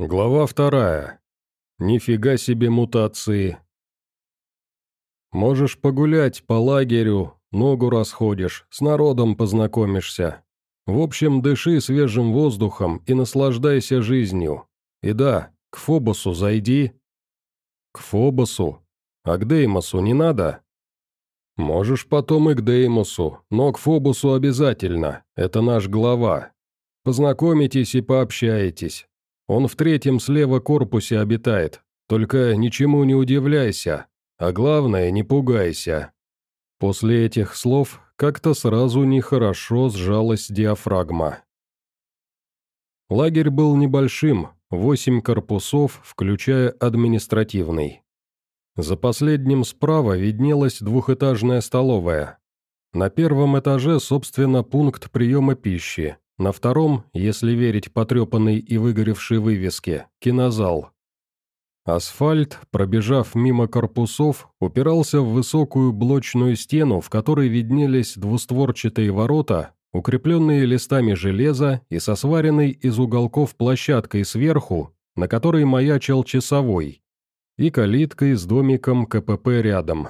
Глава вторая. Нифига себе мутации. Можешь погулять по лагерю, ногу расходишь, с народом познакомишься. В общем, дыши свежим воздухом и наслаждайся жизнью. И да, к Фобосу зайди. К Фобосу? А к Деймосу не надо? Можешь потом и к Деймосу, но к Фобусу обязательно, это наш глава. Познакомитесь и пообщаетесь. Он в третьем слева корпусе обитает. Только ничему не удивляйся, а главное, не пугайся». После этих слов как-то сразу нехорошо сжалась диафрагма. Лагерь был небольшим, восемь корпусов, включая административный. За последним справа виднелась двухэтажная столовая. На первом этаже, собственно, пункт приема пищи, на втором, если верить потрепанной и выгоревшей вывеске, кинозал. Асфальт, пробежав мимо корпусов, упирался в высокую блочную стену, в которой виднелись двустворчатые ворота, укрепленные листами железа и со сваренной из уголков площадкой сверху, на которой маячил часовой, и калиткой с домиком КПП рядом.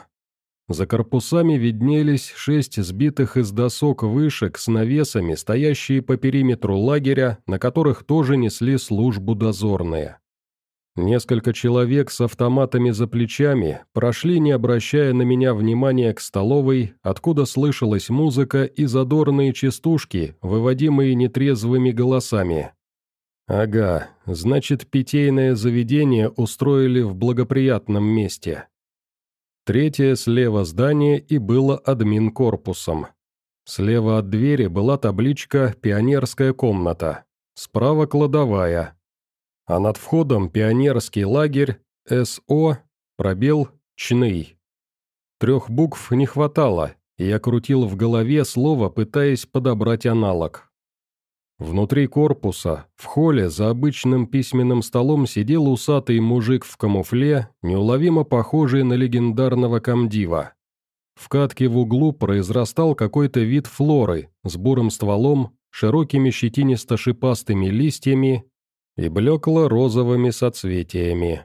За корпусами виднелись шесть сбитых из досок вышек с навесами, стоящие по периметру лагеря, на которых тоже несли службу дозорные. Несколько человек с автоматами за плечами прошли, не обращая на меня внимания к столовой, откуда слышалась музыка и задорные частушки, выводимые нетрезвыми голосами. Ага, значит, питейное заведение устроили в благоприятном месте. Третье слева здание и было админ-корпусом. Слева от двери была табличка «Пионерская комната», справа кладовая. А над входом пионерский лагерь СО, пробел, Чный. Трех букв не хватало, и я крутил в голове слово, пытаясь подобрать аналог. Внутри корпуса, в холле, за обычным письменным столом сидел усатый мужик в камуфле, неуловимо похожий на легендарного комдива. В катке в углу произрастал какой-то вид флоры с бурым стволом, широкими щетинисто-шипастыми листьями и блекло-розовыми соцветиями.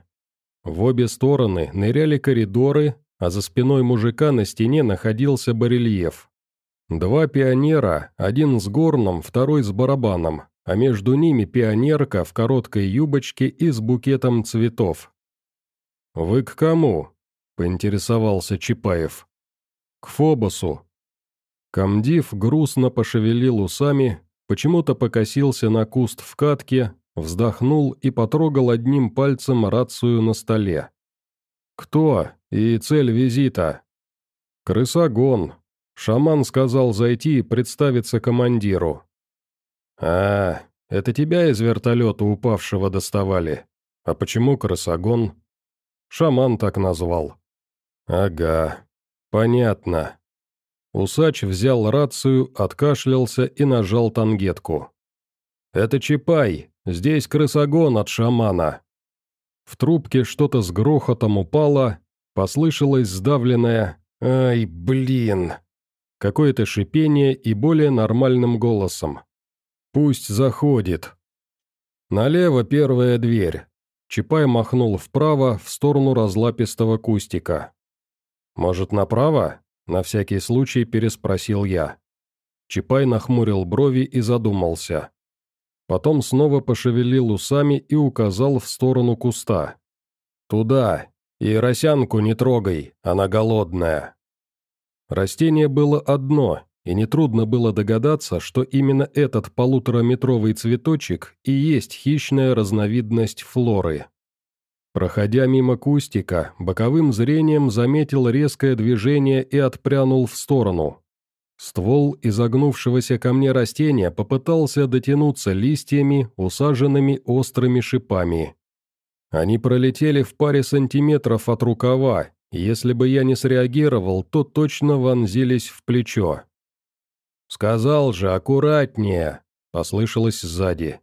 В обе стороны ныряли коридоры, а за спиной мужика на стене находился барельеф. Два пионера, один с горном, второй с барабаном, а между ними пионерка в короткой юбочке и с букетом цветов. «Вы к кому?» – поинтересовался Чапаев. «К Фобосу». Комдив грустно пошевелил усами, почему-то покосился на куст в катке, вздохнул и потрогал одним пальцем рацию на столе. «Кто и цель визита?» «Крысогон», Шаман сказал зайти и представиться командиру. «А, это тебя из вертолета упавшего доставали? А почему крысогон?» «Шаман так назвал». «Ага, понятно». Усач взял рацию, откашлялся и нажал тангетку. «Это Чапай, здесь крысогон от шамана». В трубке что-то с грохотом упало, послышалось сдавленное «Ай, блин!» Какое-то шипение и более нормальным голосом. «Пусть заходит». Налево первая дверь. Чапай махнул вправо, в сторону разлапистого кустика. «Может, направо?» – на всякий случай переспросил я. Чапай нахмурил брови и задумался. Потом снова пошевелил усами и указал в сторону куста. «Туда, и росянку не трогай, она голодная». Растение было одно, и нетрудно было догадаться, что именно этот полутораметровый цветочек и есть хищная разновидность флоры. Проходя мимо кустика, боковым зрением заметил резкое движение и отпрянул в сторону. Ствол изогнувшегося ко мне растения попытался дотянуться листьями, усаженными острыми шипами. Они пролетели в паре сантиметров от рукава, если бы я не среагировал, то точно вонзились в плечо. «Сказал же, аккуратнее!» – послышалось сзади.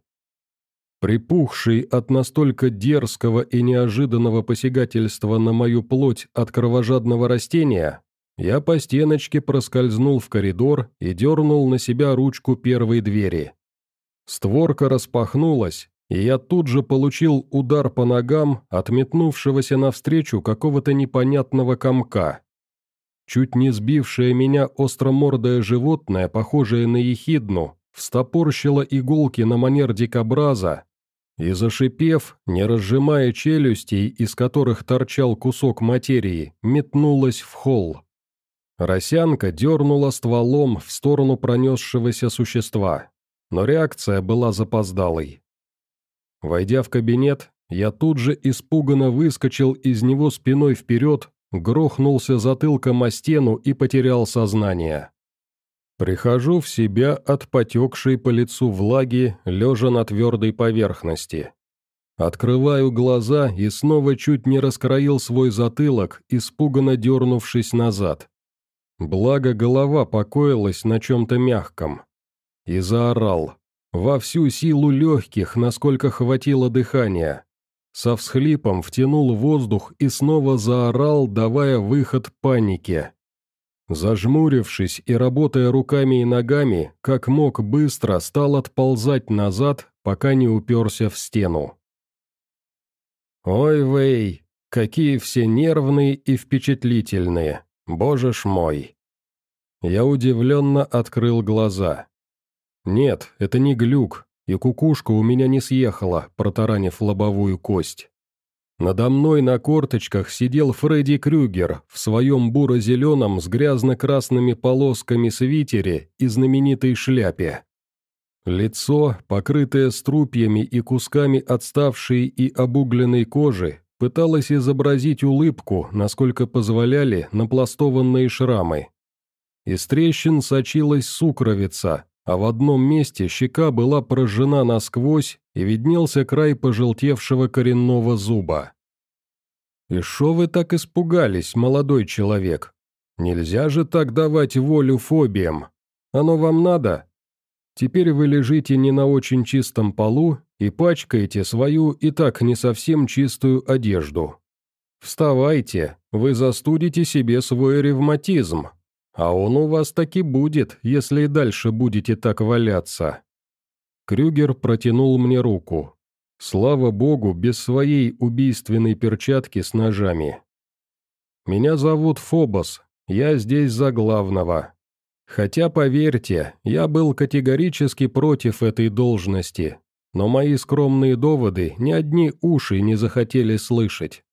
Припухший от настолько дерзкого и неожиданного посягательства на мою плоть от кровожадного растения, я по стеночке проскользнул в коридор и дернул на себя ручку первой двери. Створка распахнулась, я тут же получил удар по ногам от метнувшегося навстречу какого-то непонятного комка. Чуть не сбившее меня остромордое животное, похожее на ехидну, встопорщило иголки на манер дикобраза и, зашипев, не разжимая челюстей, из которых торчал кусок материи, метнулась в холл. Росянка дернула стволом в сторону пронесшегося существа, но реакция была запоздалой. Войдя в кабинет, я тут же испуганно выскочил из него спиной вперед, грохнулся затылком о стену и потерял сознание. Прихожу в себя от потекшей по лицу влаги, лежа на твердой поверхности. Открываю глаза и снова чуть не раскроил свой затылок, испуганно дернувшись назад. Благо голова покоилась на чем-то мягком. И заорал. Во всю силу легких, насколько хватило дыхания. Со всхлипом втянул воздух и снова заорал, давая выход панике. Зажмурившись и работая руками и ногами, как мог быстро стал отползать назад, пока не уперся в стену. «Ой, Вэй, какие все нервные и впечатлительные!» Боже ж мой!» Я удивленно открыл глаза. «Нет, это не глюк, и кукушка у меня не съехала, протаранив лобовую кость. Надо мной на корточках сидел Фредди Крюгер в своем буро-зеленом с грязно-красными полосками свитере и знаменитой шляпе. Лицо, покрытое струпьями и кусками отставшей и обугленной кожи, пыталась изобразить улыбку, насколько позволяли напластованные шрамы. Из трещин сочилась сукровица, а в одном месте щека была прожжена насквозь и виднелся край пожелтевшего коренного зуба. «И шо вы так испугались, молодой человек? Нельзя же так давать волю фобиям. Оно вам надо? Теперь вы лежите не на очень чистом полу и пачкаете свою и так не совсем чистую одежду. Вставайте, вы застудите себе свой ревматизм, а он у вас таки будет, если и дальше будете так валяться». Крюгер протянул мне руку. Слава богу, без своей убийственной перчатки с ножами. «Меня зовут Фобос, я здесь за главного. Хотя, поверьте, я был категорически против этой должности, но мои скромные доводы ни одни уши не захотели слышать.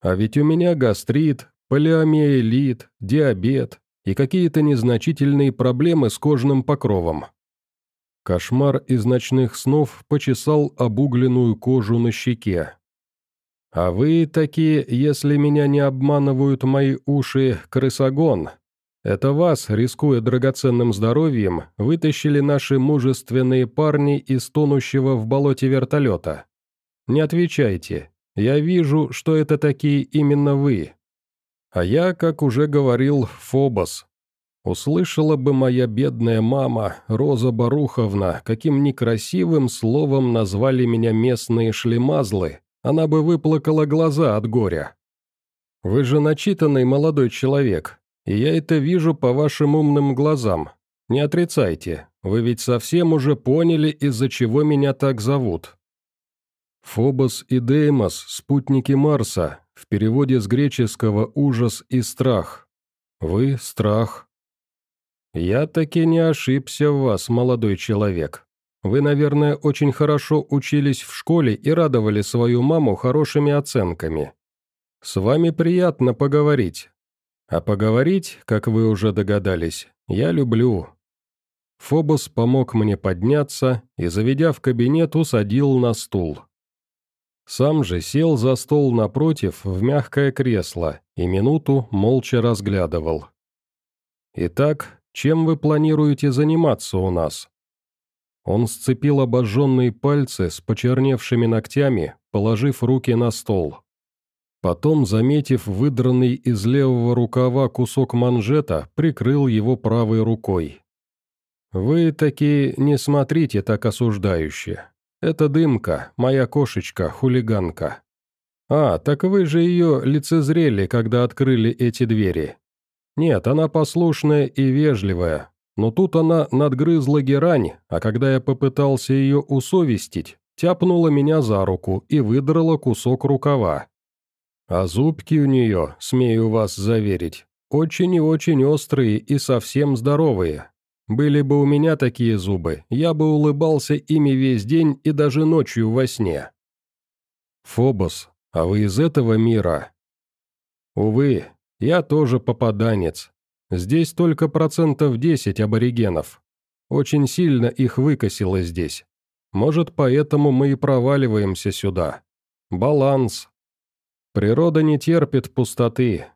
А ведь у меня гастрит, полиомиелит, диабет и какие-то незначительные проблемы с кожным покровом. Кошмар из ночных снов почесал обугленную кожу на щеке. «А вы такие, если меня не обманывают мои уши, крысогон», это вас, рискуя драгоценным здоровьем, вытащили наши мужественные парни из тонущего в болоте вертолета. Не отвечайте. Я вижу, что это такие именно вы. А я, как уже говорил, Фобос. Услышала бы моя бедная мама, Роза Баруховна, каким некрасивым словом назвали меня местные шлемазлы, она бы выплакала глаза от горя. Вы же начитанный молодой человек, и я это вижу по вашим умным глазам. Не отрицайте, вы ведь совсем уже поняли, из-за чего меня так зовут. Фобос и Деймос – спутники Марса, в переводе с греческого «ужас» и «страх». Вы – страх. Я таки не ошибся в вас, молодой человек. Вы, наверное, очень хорошо учились в школе и радовали свою маму хорошими оценками. С вами приятно поговорить, а поговорить, как вы уже догадались, я люблю. Фобос помог мне подняться и, заведя в кабинет, усадил на стул. Сам же сел за стол напротив в мягкое кресло и минуту молча разглядывал. «Итак, чем вы планируете заниматься у нас?» Он сцепил обожженные пальцы с почерневшими ногтями, положив руки на стол. Потом, заметив выдранный из левого рукава кусок манжета, прикрыл его правой рукой. «Вы таки не смотрите так осуждающе. Это дымка, моя кошечка, хулиганка. А, так вы же ее лицезрели, когда открыли эти двери. Нет, она послушная и вежливая, но тут она надгрызла герань, а когда я попытался ее усовестить, тяпнула меня за руку и выдрала кусок рукава. А зубки у нее, смею вас заверить, очень и очень острые и совсем здоровые. Были бы у меня такие зубы, я бы улыбался ими весь день и даже ночью во сне. Фобос, а вы из этого мира? Увы, я тоже попаданец. Здесь только процентов 10 аборигенов. Очень сильно их выкосило здесь. Может, поэтому мы и проваливаемся сюда. Баланс. Природа не терпит пустоты,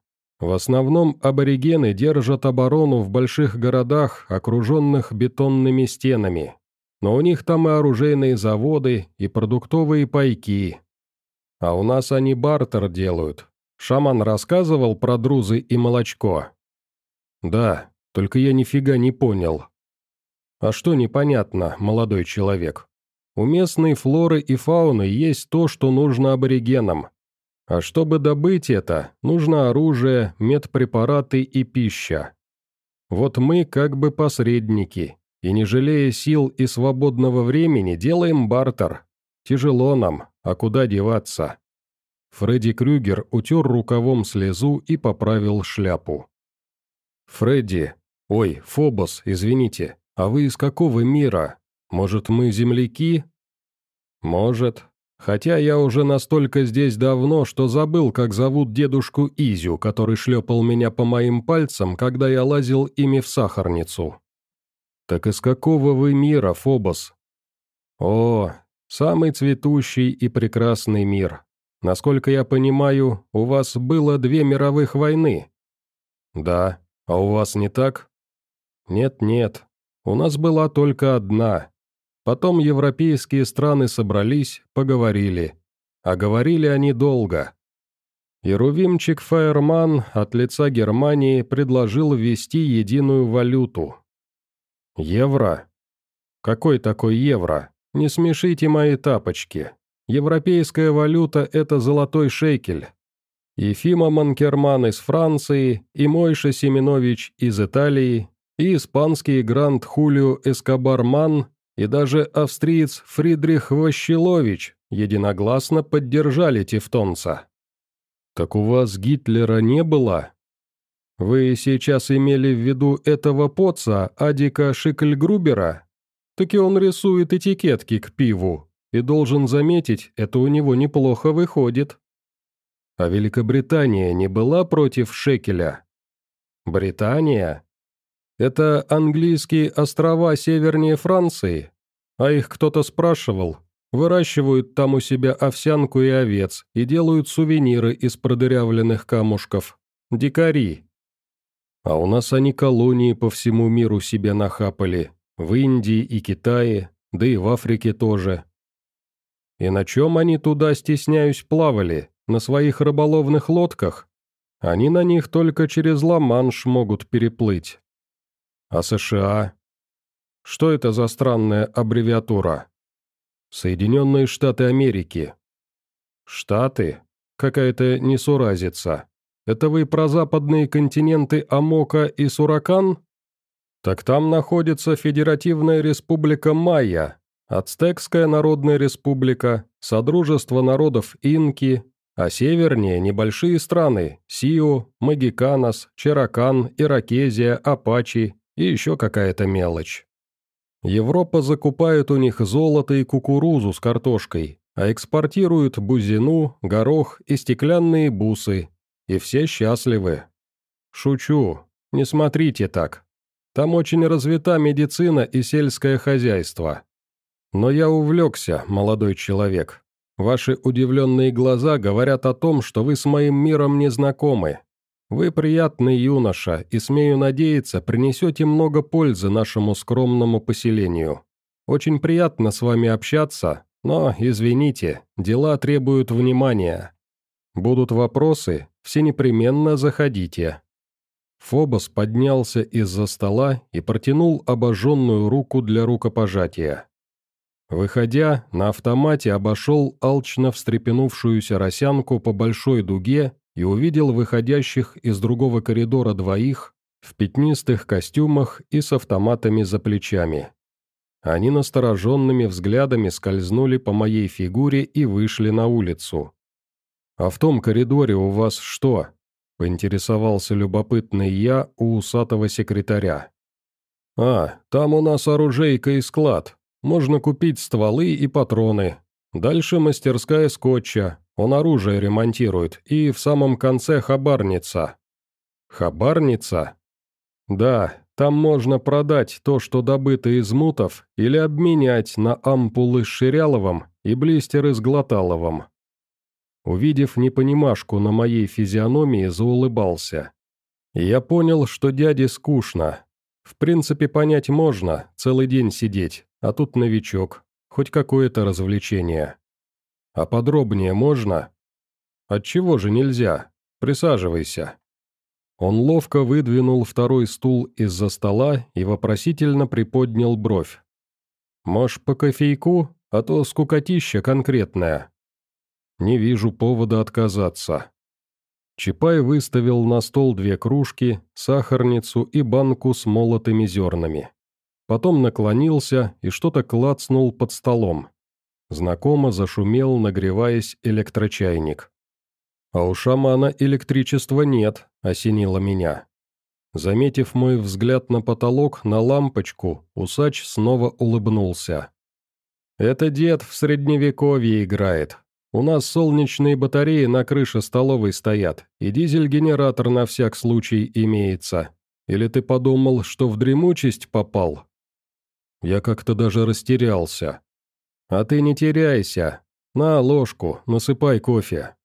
в основном аборигены держат оборону в больших городах, окруженных бетонными стенами. Но у них там и оружейные заводы, и продуктовые пайки. А у нас они бартер делают. Шаман рассказывал про друзы и молочко? Да, только я нифига не понял. А что непонятно, молодой человек? У местной флоры и фауны есть то, что нужно аборигенам. А чтобы добыть это, нужно оружие, медпрепараты и пища. Вот мы как бы посредники, и не жалея сил и свободного времени делаем бартер. Тяжело нам, а куда деваться? Фредди Крюгер утер рукавом слезу и поправил шляпу. «Фредди, ой, Фобос, извините, а вы из какого мира? Может, мы земляки?» «Может, Хотя я уже настолько здесь давно, что забыл, как зовут дедушку Изю, который шлепал меня по моим пальцам, когда я лазил ими в сахарницу. Так из какого вы мира, Фобос? О, самый цветущий и прекрасный мир. Насколько я понимаю, у вас было две мировых войны. Да, а у вас не так? Нет-нет, у нас была только одна, Потом европейские страны собрались, поговорили. А говорили они долго. Ирувимчик Фаерман от лица Германии предложил ввести единую валюту. Евро? Какой такой евро? Не смешите мои тапочки. Европейская валюта – это золотой шекель. Ефима Манкерман из Франции, и Мойша Семенович из Италии, и испанский грант Хулио Эскобарман и даже австриец Фридрих Ващелович единогласно поддержали тевтонца. «Так у вас Гитлера не было?» «Вы сейчас имели в виду этого поца, Адика Шикльгрубера? Так и он рисует этикетки к пиву, и должен заметить, это у него неплохо выходит». «А Великобритания не была против шекеля?» «Британия? Это английские острова севернее Франции, а их кто-то спрашивал. Выращивают там у себя овсянку и овец и делают сувениры из продырявленных камушков. Дикари. А у нас они колонии по всему миру себе нахапали. В Индии и Китае, да и в Африке тоже. И на чем они туда, стесняюсь, плавали? На своих рыболовных лодках? Они на них только через Ла-Манш могут переплыть. А США? Что это за странная аббревиатура? Соединенные Штаты Америки. Штаты? Какая-то несуразица. Это вы про западные континенты Амока и Суракан? Так там находится Федеративная Республика Майя, Ацтекская Народная Республика, Содружество народов Инки, а севернее небольшие страны – Сио, Магиканос, Черакан, Иракезия, Апачи и еще какая-то мелочь. Европа закупает у них золото и кукурузу с картошкой, а экспортирует бузину, горох и стеклянные бусы. И все счастливы. Шучу, не смотрите так. Там очень развита медицина и сельское хозяйство. Но я увлекся, молодой человек. Ваши удивленные глаза говорят о том, что вы с моим миром не знакомы. Вы приятный юноша, и, смею надеяться, принесете много пользы нашему скромному поселению. Очень приятно с вами общаться, но, извините, дела требуют внимания. Будут вопросы, все непременно заходите». Фобос поднялся из-за стола и протянул обожженную руку для рукопожатия. Выходя, на автомате обошел алчно встрепенувшуюся росянку по большой дуге и увидел выходящих из другого коридора двоих в пятнистых костюмах и с автоматами за плечами. Они настороженными взглядами скользнули по моей фигуре и вышли на улицу. «А в том коридоре у вас что?» — поинтересовался любопытный я у усатого секретаря. «А, там у нас оружейка и склад. Можно купить стволы и патроны. Дальше мастерская скотча, он оружие ремонтирует, и в самом конце хабарница». «Хабарница?» «Да, там можно продать то, что добыто из мутов, или обменять на ампулы с Ширяловым и блистеры с Глоталовым». Увидев непонимашку на моей физиономии, заулыбался. Я понял, что дяде скучно. В принципе, понять можно, целый день сидеть, а тут новичок, хоть какое-то развлечение. А подробнее можно? Отчего же нельзя? Присаживайся. Он ловко выдвинул второй стул из-за стола и вопросительно приподнял бровь. «Может, по кофейку, а то скукотища конкретная». «Не вижу повода отказаться». Чапай выставил на стол две кружки, сахарницу и банку с молотыми зернами. Потом наклонился и что-то клацнул под столом. Знакомо зашумел, нагреваясь электрочайник. «А у шамана электричества нет», — осенило меня. Заметив мой взгляд на потолок, на лампочку, усач снова улыбнулся. «Это дед в средневековье играет. У нас солнечные батареи на крыше столовой стоят, и дизель-генератор на всяк случай имеется. Или ты подумал, что в дремучесть попал?» Я как-то даже растерялся. «А ты не теряйся. На ложку, насыпай кофе».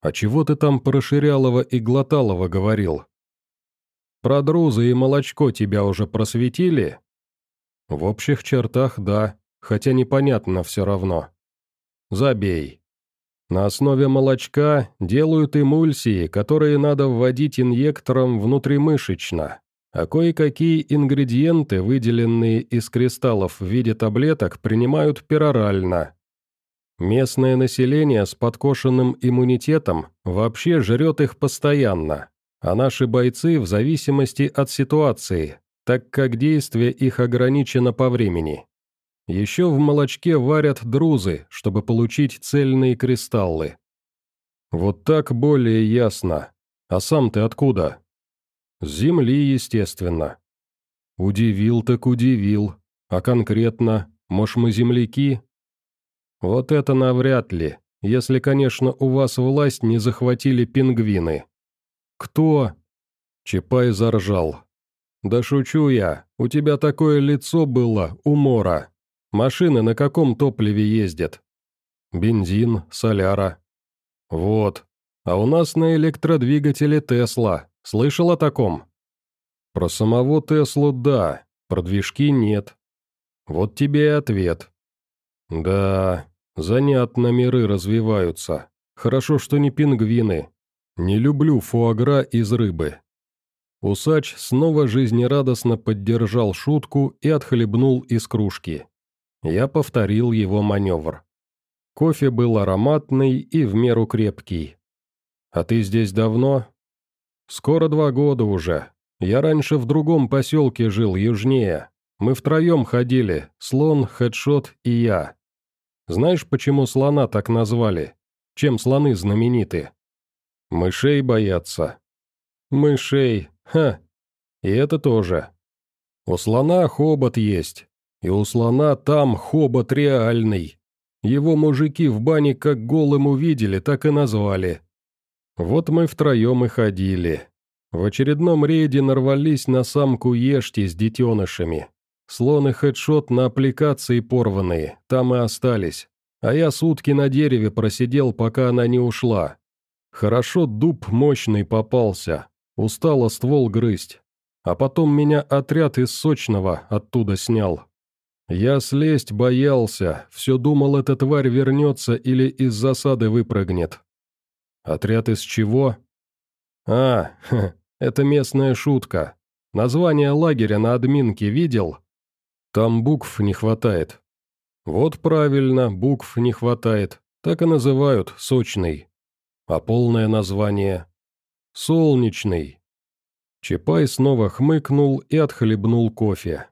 «А чего ты там про Ширялова и Глоталова говорил?» «Про друзы и молочко тебя уже просветили?» «В общих чертах, да, хотя непонятно все равно». «Забей. На основе молочка делают эмульсии, которые надо вводить инъектором внутримышечно а кое-какие ингредиенты, выделенные из кристаллов в виде таблеток, принимают перорально. Местное население с подкошенным иммунитетом вообще жрет их постоянно, а наши бойцы в зависимости от ситуации, так как действие их ограничено по времени. Еще в молочке варят друзы, чтобы получить цельные кристаллы. Вот так более ясно. А сам ты откуда? Земли, естественно. Удивил так удивил. А конкретно, может, мы земляки? Вот это навряд ли, если, конечно, у вас власть не захватили пингвины. Кто? Чапай заржал. Да шучу я, у тебя такое лицо было, умора. Машины на каком топливе ездят? Бензин, соляра. Вот. А у нас на электродвигателе Тесла. Слышал о таком?» «Про самого Теслу – да, про движки – нет. Вот тебе и ответ». «Да, занятно миры развиваются. Хорошо, что не пингвины. Не люблю фуагра из рыбы». Усач снова жизнерадостно поддержал шутку и отхлебнул из кружки. Я повторил его маневр. Кофе был ароматный и в меру крепкий. «А ты здесь давно?» «Скоро два года уже. Я раньше в другом поселке жил, южнее. Мы втроем ходили, слон, хедшот и я. Знаешь, почему слона так назвали? Чем слоны знамениты? Мышей боятся. Мышей, ха. И это тоже. У слона хобот есть. И у слона там хобот реальный. Его мужики в бане как голым увидели, так и назвали. Вот мы втроем и ходили. В очередном рейде нарвались на самку ешти с детенышами. Слон и хедшот на аппликации порванные, там и остались. А я сутки на дереве просидел, пока она не ушла. Хорошо дуб мощный попался, устало ствол грызть. А потом меня отряд из Сочного оттуда снял. Я слезть боялся, все думал, эта тварь вернется или из засады выпрыгнет. Отряд из чего? А, ха, это местная шутка. Название лагеря на админке видел? Там букв не хватает. Вот правильно, букв не хватает. Так и называют, сочный. А полное название? Солнечный. Чапай снова хмыкнул и отхлебнул кофе.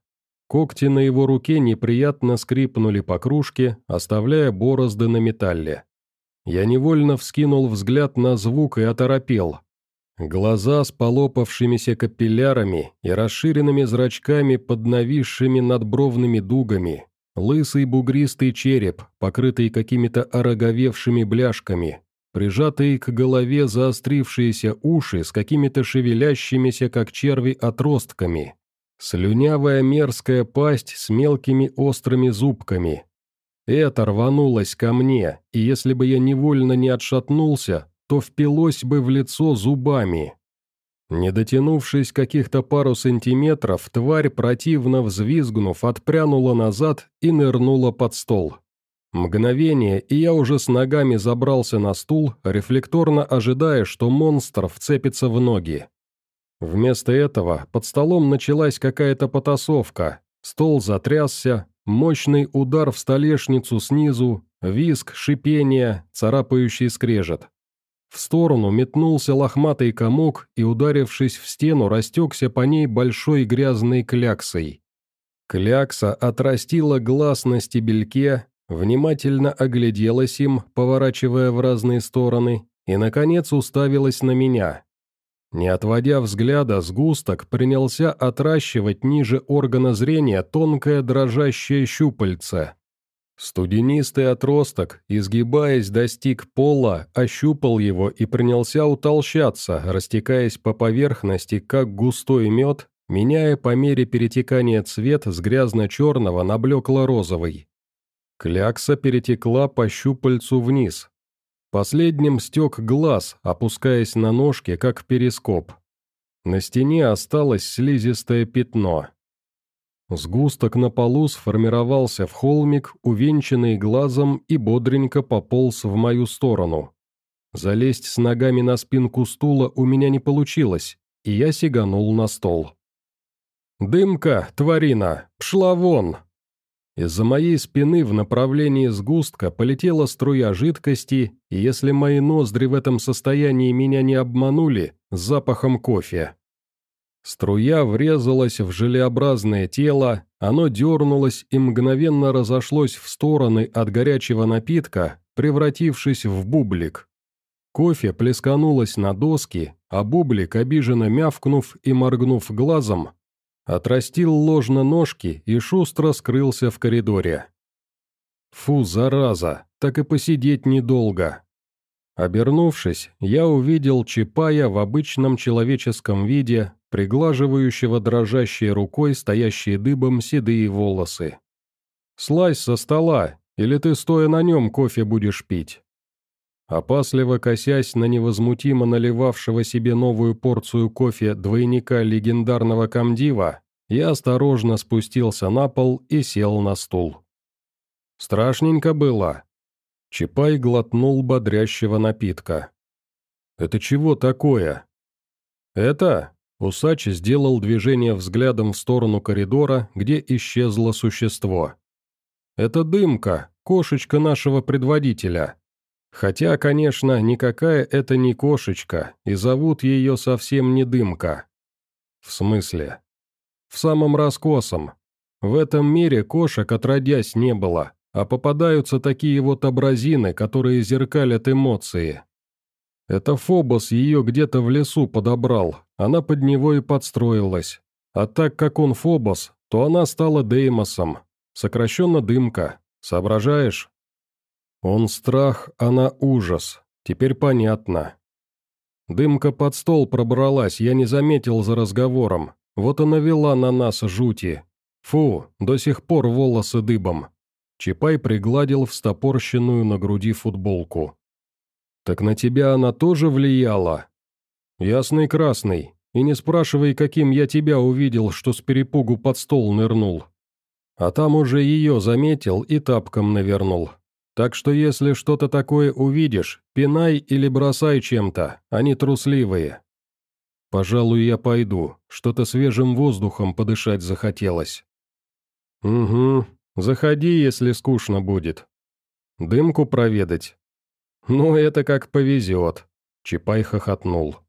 Когти на его руке неприятно скрипнули по кружке, оставляя борозды на металле. Я невольно вскинул взгляд на звук и оторопел. Глаза с полопавшимися капиллярами и расширенными зрачками под нависшими надбровными дугами, лысый бугристый череп, покрытый какими-то ороговевшими бляшками, прижатые к голове заострившиеся уши с какими-то шевелящимися, как черви, отростками, слюнявая мерзкая пасть с мелкими острыми зубками, это рванулось ко мне, и если бы я невольно не отшатнулся, то впилось бы в лицо зубами. Не дотянувшись каких-то пару сантиметров, тварь, противно взвизгнув, отпрянула назад и нырнула под стол. Мгновение, и я уже с ногами забрался на стул, рефлекторно ожидая, что монстр вцепится в ноги. Вместо этого под столом началась какая-то потасовка, стол затрясся, Мощный удар в столешницу снизу, виск, шипение, царапающий скрежет. В сторону метнулся лохматый комок и, ударившись в стену, растекся по ней большой грязной кляксой. Клякса отрастила глаз на стебельке, внимательно огляделась им, поворачивая в разные стороны, и, наконец, уставилась на меня. Не отводя взгляда, сгусток принялся отращивать ниже органа зрения тонкое дрожащее щупальце. Студенистый отросток, изгибаясь, достиг пола, ощупал его и принялся утолщаться, растекаясь по поверхности, как густой мед, меняя по мере перетекания цвет с грязно-черного на блекло-розовый. Клякса перетекла по щупальцу вниз, Последним стек глаз, опускаясь на ножки, как перископ. На стене осталось слизистое пятно. Сгусток на полу сформировался в холмик, увенчанный глазом, и бодренько пополз в мою сторону. Залезть с ногами на спинку стула у меня не получилось, и я сиганул на стол. «Дымка, тварина, пшла вон!» Из-за моей спины в направлении сгустка полетела струя жидкости, и если мои ноздри в этом состоянии меня не обманули, с запахом кофе. Струя врезалась в желеобразное тело, оно дернулось и мгновенно разошлось в стороны от горячего напитка, превратившись в бублик. Кофе плесканулось на доски, а бублик, обиженно мявкнув и моргнув глазом, Отрастил ложно ножки и шустро скрылся в коридоре. Фу, зараза, так и посидеть недолго. Обернувшись, я увидел Чапая в обычном человеческом виде, приглаживающего дрожащей рукой стоящие дыбом седые волосы. «Слазь со стола, или ты стоя на нем кофе будешь пить?» Опасливо косясь на невозмутимо наливавшего себе новую порцию кофе двойника легендарного комдива, я осторожно спустился на пол и сел на стул. Страшненько было. Чапай глотнул бодрящего напитка. «Это чего такое?» «Это?» Усач сделал движение взглядом в сторону коридора, где исчезло существо. «Это дымка, кошечка нашего предводителя. Хотя, конечно, никакая это не кошечка, и зовут ее совсем не Дымка. В смысле? В самом раскосом. В этом мире кошек отродясь не было, а попадаются такие вот образины, которые зеркалят эмоции. Это Фобос ее где-то в лесу подобрал, она под него и подстроилась. А так как он Фобос, то она стала Деймосом, сокращенно Дымка, соображаешь? Он страх, она ужас. Теперь понятно. Дымка под стол пробралась, я не заметил за разговором. Вот она вела на нас жути. Фу, до сих пор волосы дыбом. Чапай пригладил встопорщенную на груди футболку. «Так на тебя она тоже влияла?» «Ясный красный. И не спрашивай, каким я тебя увидел, что с перепугу под стол нырнул. А там уже ее заметил и тапком навернул. Так что если что-то такое увидишь, пинай или бросай чем-то, они трусливые. Пожалуй, я пойду, что-то свежим воздухом подышать захотелось. Угу, заходи, если скучно будет. Дымку проведать? Ну, это как повезет. Чапай хохотнул.